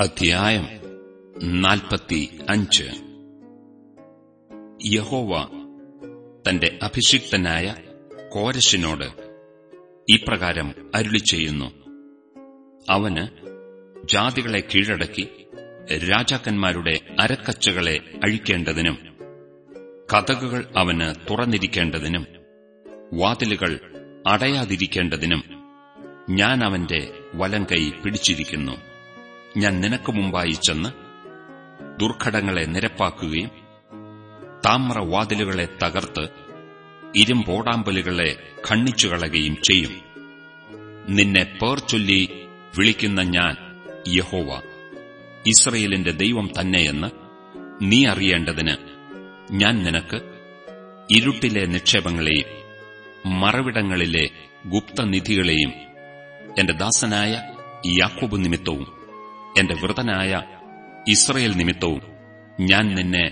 അധ്യായം നാൽപ്പത്തി അഞ്ച് യഹോവ തന്റെ അഭിഷിക്തനായ കോരശിനോട് ഇപ്രകാരം അരുളി ചെയ്യുന്നു അവന് ജാതികളെ കീഴടക്കി രാജാക്കന്മാരുടെ അരക്കച്ചകളെ അഴിക്കേണ്ടതിനും കഥകുകൾ അവന് തുറന്നിരിക്കേണ്ടതിനും വാതിലുകൾ അടയാതിരിക്കേണ്ടതിനും ഞാൻ അവന്റെ വലം കൈ പിടിച്ചിരിക്കുന്നു. ഞാൻ നിനക്ക് മുമ്പായി ചെന്ന് ദുർഘടങ്ങളെ നിരപ്പാക്കുകയും താമ്രവാതിലുകളെ തകർത്ത് ഇരുമ്പോടാമ്പലുകളെ ഖണ്ണിച്ചുകളയുകയും ചെയ്യും. നിന്നെ പേർ ചൊല്ലി വിളിക്കുന്ന ഞാൻ യഹോവ. ഇസ്രയേലിന്റെ ദൈവം തന്നെയെന്ന് നീ അറിയേണ്ടതിന് ഞാൻ നിനക്ക് ഇരുട്ടിലെ നിക്ഷേപങ്ങളെയും മറവിടങ്ങളിലെ ഗുപ്തനിധികളെയും എന്റെ ദാസനായ യാക്കോബ് നിമിത്തവും എന്റെ വൃതനായ ഇസ്രയേൽ നിമിത്തവും ഞാൻ നിന്നെ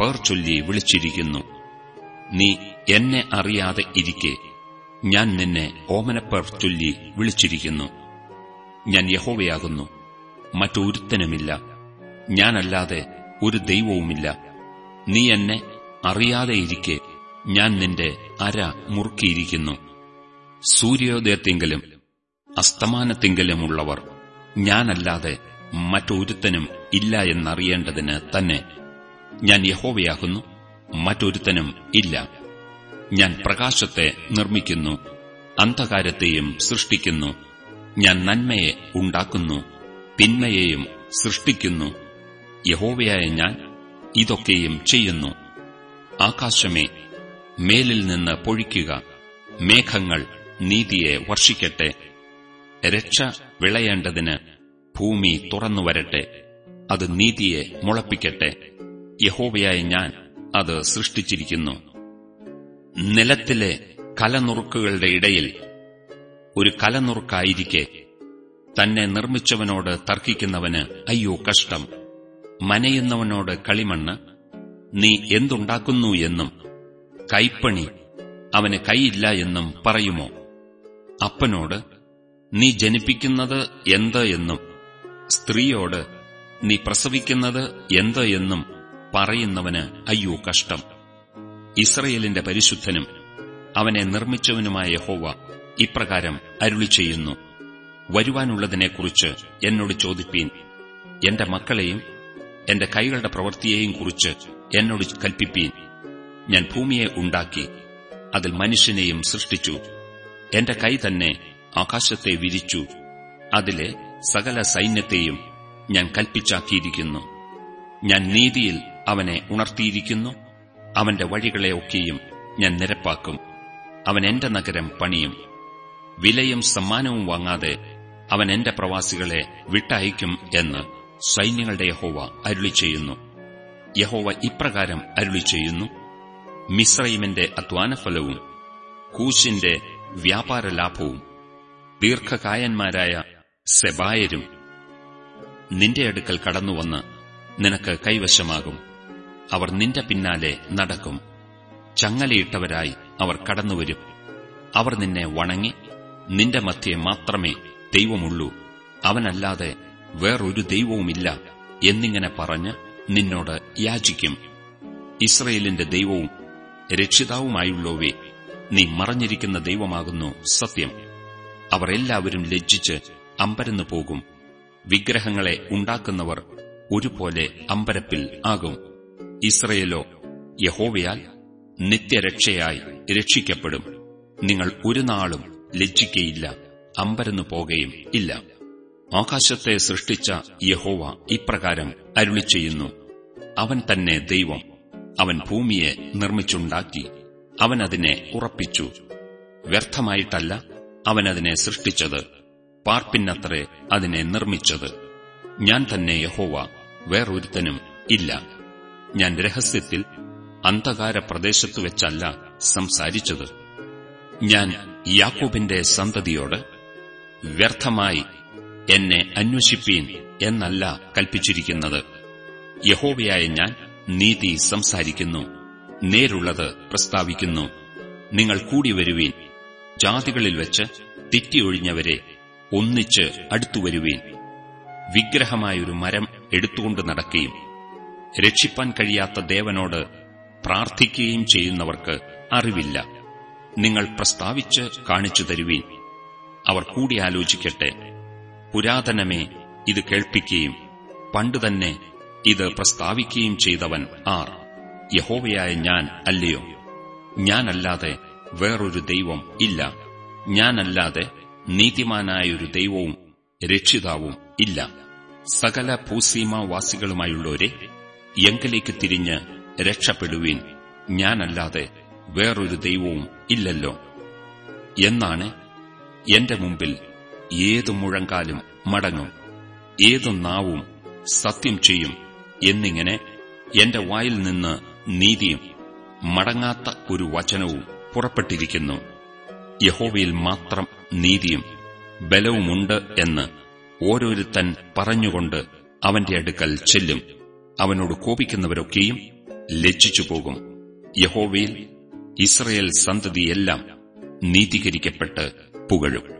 പേർ ചൊല്ലി വിളിച്ചിരിക്കുന്നു. നീ എന്നെ അറിയാതെ ഇരിക്കെ. ഞാൻ നിന്നെ ഓമനപ്പേർ ചൊല്ലി വിളിച്ചിരിക്കുന്നു. ഞാൻ യഹോവയാകുന്നു. മറ്റൊരുത്തനുമില്ല. ഞാനല്ലാതെ ഒരു ദൈവവുമില്ല. നീ എന്നെ അറിയാതെ ഇരിക്കെ. ഞാൻ നിന്റെ അര മുറുക്കിയിരിക്കുന്നു. സൂര്യോദയത്തെങ്കിലും അസ്തമാനത്തെങ്കിലുമുള്ളവർ ഞാനല്ലാതെ മറ്റൊരുത്തനും ഇല്ല എന്നറിയേണ്ടതിന് തന്നെ. ഞാൻ യഹോവയാകുന്നു മറ്റൊരുത്തനും ഇല്ല. ഞാൻ പ്രകാശത്തെ നിർമ്മിക്കുന്നു അന്ധകാരത്തെയും സൃഷ്ടിക്കുന്നു. ഞാൻ നന്മയെ ഉണ്ടാക്കുന്നു തിന്മയെയും സൃഷ്ടിക്കുന്നു. യഹോവയായ ഞാൻ ഇതൊക്കെയും ചെയ്യുന്നു. ആകാശമേ മേലിൽ നിന്ന് പൊഴിക്കുക മേഘങ്ങൾ നീതിയെ വർഷിക്കട്ടെ. രക്ഷ വിളയേണ്ടതിന് ഭൂമി തുറന്നു വരട്ടെ. അത് നീതിയെ മുളപ്പിക്കട്ടെ. യഹോവയായ ഞാൻ അത് സൃഷ്ടിച്ചിരിക്കുന്നു. നിലത്തിലെ കലനുറുക്കുകളുടെ ഇടയിൽ ഒരു കലനുറുക്കായിരിക്കെ. തന്നെ നിർമ്മിച്ചവനോട് തർക്കിക്കുന്നവന് അയ്യോ കഷ്ടം. മനയുന്നവനോട് കളിമണ്ണ്. നീ എന്തുണ്ടാക്കുന്നു എന്നും. കൈപ്പണി അവന് കൈയില്ല എന്നും പറയുമോ? അപ്പനോട് നീ ജനിപ്പിക്കുന്നത് എന്ത് എന്നും. സ്ത്രീയോട് നീ പ്രസവിക്കുന്നത് എന്ത് എന്നും പറയുന്നവന് അയ്യോ കഷ്ടം. ഇസ്രയേലിന്റെ പരിശുദ്ധനും അവനെ നിർമ്മിച്ചവനുമായ ഹോവ ഇപ്രകാരം അരുളി ചെയ്യുന്നു വരുവാനുള്ളതിനെക്കുറിച്ച് എന്നോട് ചോദിപ്പീൻ. എന്റെ മക്കളെയും എന്റെ കൈകളുടെ പ്രവൃത്തിയെയും കുറിച്ച് എന്നോട് കൽപ്പിപ്പീൻ. ഞാൻ ഭൂമിയെ ഉണ്ടാക്കി അതിൽ മനുഷ്യനെയും സൃഷ്ടിച്ചു. എന്റെ കൈ തന്നെ ആകാശത്തെ വിരിച്ചു അതിലെ സകല സൈന്യത്തെയും ഞാൻ കൽപ്പിച്ചാക്കിയിരിക്കുന്നു. ഞാൻ നീതിയിൽ അവനെ ഉണർത്തിയിരിക്കുന്നു. അവന്റെ വഴികളെ ഒക്കെയും ഞാൻ നിരപ്പാക്കും. അവൻ എന്റെ നഗരം പണിയും. വിലയും സമ്മാനവും വാങ്ങാതെ അവൻ എന്റെ പ്രവാസികളെ വിട്ടയക്കും എന്ന് സൈന്യങ്ങളുടെ യഹോവ അരുളി ചെയ്യുന്നു യഹോവ ഇപ്രകാരം അരുളി ചെയ്യുന്നു മിശ്രൈമിന്റെ അധ്വാനഫലവും കൂശിന്റെ വ്യാപാര ലാഭവും ദീർഘകായന്മാരായ സെബായരും നിന്റെ അടുക്കൽ കടന്നുവന്ന് നിനക്ക് കൈവശമാകും. അവർ നിന്റെ പിന്നാലെ നടക്കും. ചങ്ങലയിട്ടവരായി അവർ കടന്നുവരും. അവർ നിന്നെ വണങ്ങി നിന്റെ മധ്യേ മാത്രമേ ദൈവമുള്ളൂ. അവനല്ലാതെ വേറൊരു ദൈവവുമില്ല എന്നിങ്ങനെ പറഞ്ഞ് നിന്നോട് യാചിക്കും. ഇസ്രയേലിന്റെ ദൈവവും രക്ഷിതാവുമായുള്ളവേ നീ മറഞ്ഞിരിക്കുന്ന ദൈവമാകുന്നു സത്യം. അവർ എല്ലാവരും ലജ്ജിച്ച് അമ്പരന്നു പോകും. വിഗ്രഹങ്ങളെ ഉണ്ടാക്കുന്നവർ ഒരുപോലെ അമ്പരപ്പിൽ ആകും. ഇസ്രയേലോ യഹോവയാൽ നിത്യരക്ഷയായി രക്ഷിക്കപ്പെടും. നിങ്ങൾ ഒരു നാളും ലജ്ജിക്കയില്ല അമ്പരന്നു പോകുകയും ഇല്ല. ആകാശത്തെ സൃഷ്ടിച്ച യഹോവ ഇപ്രകാരം അരുളി ചെയ്യുന്നു അവൻ തന്നെ ദൈവം. അവൻ ഭൂമിയെ നിർമ്മിച്ചുണ്ടാക്കി. അവൻ അതിനെ ഉറപ്പിച്ചു. വ്യർത്ഥമായിട്ടല്ല അവൻ അതിനെ സൃഷ്ടിച്ചത്. പാർപ്പിന്നത്രേ അതിനെ നിർമ്മിച്ചത്. ഞാൻ തന്നെ യഹോവ വേറൊരുത്തനും ഇല്ല. ഞാൻ രഹസ്യത്തിൽ അന്ധകാര പ്രദേശത്തു വെച്ചല്ല സംസാരിച്ചത്. ഞാൻ യാക്കൂബിന്റെ സന്തതിയോട് വ്യർത്ഥമായി എന്നെ അന്വേഷിപ്പീൻ എന്നല്ല കൽപ്പിച്ചിരിക്കുന്നത്. യഹോവയായ ഞാൻ നീതി സംസാരിക്കുന്നു നേരുള്ളത് പ്രസ്താവിക്കുന്നു. നിങ്ങൾ കൂടി വരുവീൻ ജാതികളിൽ വെച്ച് തെറ്റിയൊഴിഞ്ഞവരെ ഒന്നിച്ച് അടുത്തുവരുവേൻ വിഗ്രഹമായൊരു മരം എടുത്തുകൊണ്ട് നടക്കുകയും രക്ഷിപ്പാൻ കഴിയാത്ത ദേവനോട് പ്രാർത്ഥിക്കുകയും ചെയ്യുന്നവർക്ക് അറിവില്ല. നിങ്ങൾ പ്രസ്താവിച്ച് കാണിച്ചു തരുവീൻ. അവർ കൂടിയാലോചിക്കട്ടെ പുരാതനമേ ഇത് കേൾപ്പിക്കുകയും പണ്ടുതന്നെ ഇത് പ്രസ്താവിക്കുകയും ചെയ്തവൻ ആർ. യഹോവയായ ഞാൻ അല്ലയോ? ഞാനല്ലാതെ വേറൊരു ദൈവം ഇല്ല. ഞാനല്ലാതെ നീതിമാനായൊരു ദൈവവും രക്ഷിതാവും ഇല്ല. സകല ഭൂസീമാവാസികളുമായുള്ളവരെ എങ്കിലേക്ക് തിരിഞ്ഞ് രക്ഷപ്പെടുവീൻ. ഞാനല്ലാതെ വേറൊരു ദൈവവും ഇല്ലല്ലോ. എന്നാണ് എന്റെ മുമ്പിൽ ഏതു മുഴങ്കാലും മടങ്ങും. ഏതു നാവും സത്യം ചെയ്യും എന്നിങ്ങനെ എന്റെ വായിൽ നിന്ന് നീതിയും മടങ്ങാത്ത ഒരു വചനവും പുറപ്പെട്ടിരിക്കുന്നു. യഹോവയിൽ മാത്രം നീതിയും ബലവുമുണ്ട് എന്ന് ഓരോരുത്തൻ പറഞ്ഞുകൊണ്ട് അവന്റെ അടുക്കൽ ചെല്ലും. അവനോട് കോപിക്കുന്നവരൊക്കെയും ലജ്ജിച്ചു പോകും. യഹോവയിൽ ഇസ്രയേൽ സന്തതിയെല്ലാം നീതീകരിക്കപ്പെട്ട് പുകഴും.